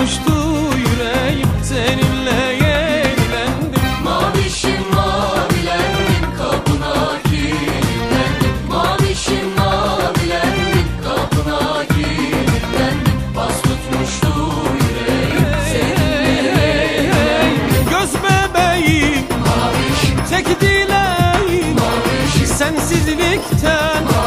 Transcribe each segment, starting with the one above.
Coştu yüreğim seninle yenilendim. Mavişim mavilendim kapına kilitlendim. Mavişim mavilendim kapına kilitlendim. Bas tutmuştu yüreğim seninle yenilendim. Göz bebeğim Mavişim. Çek dileğim Mavişim. Sensizlikten Mavişim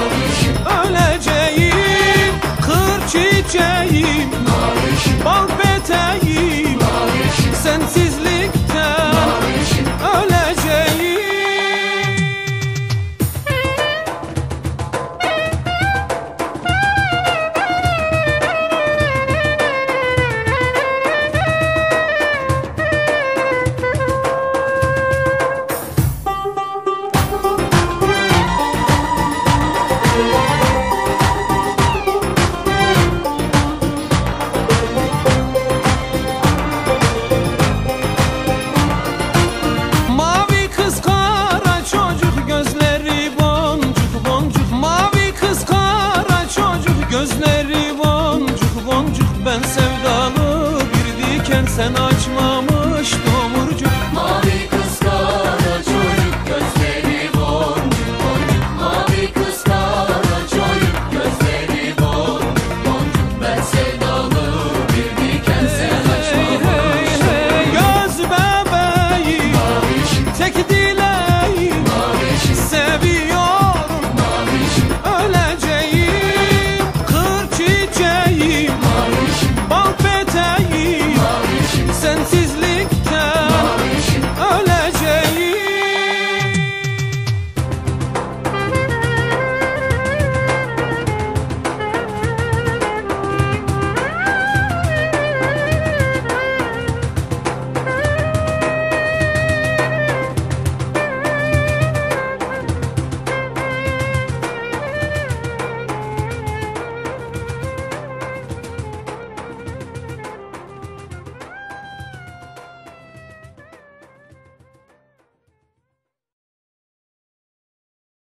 Gözleri boncuk boncuk ben sevdalı bir diken sen açma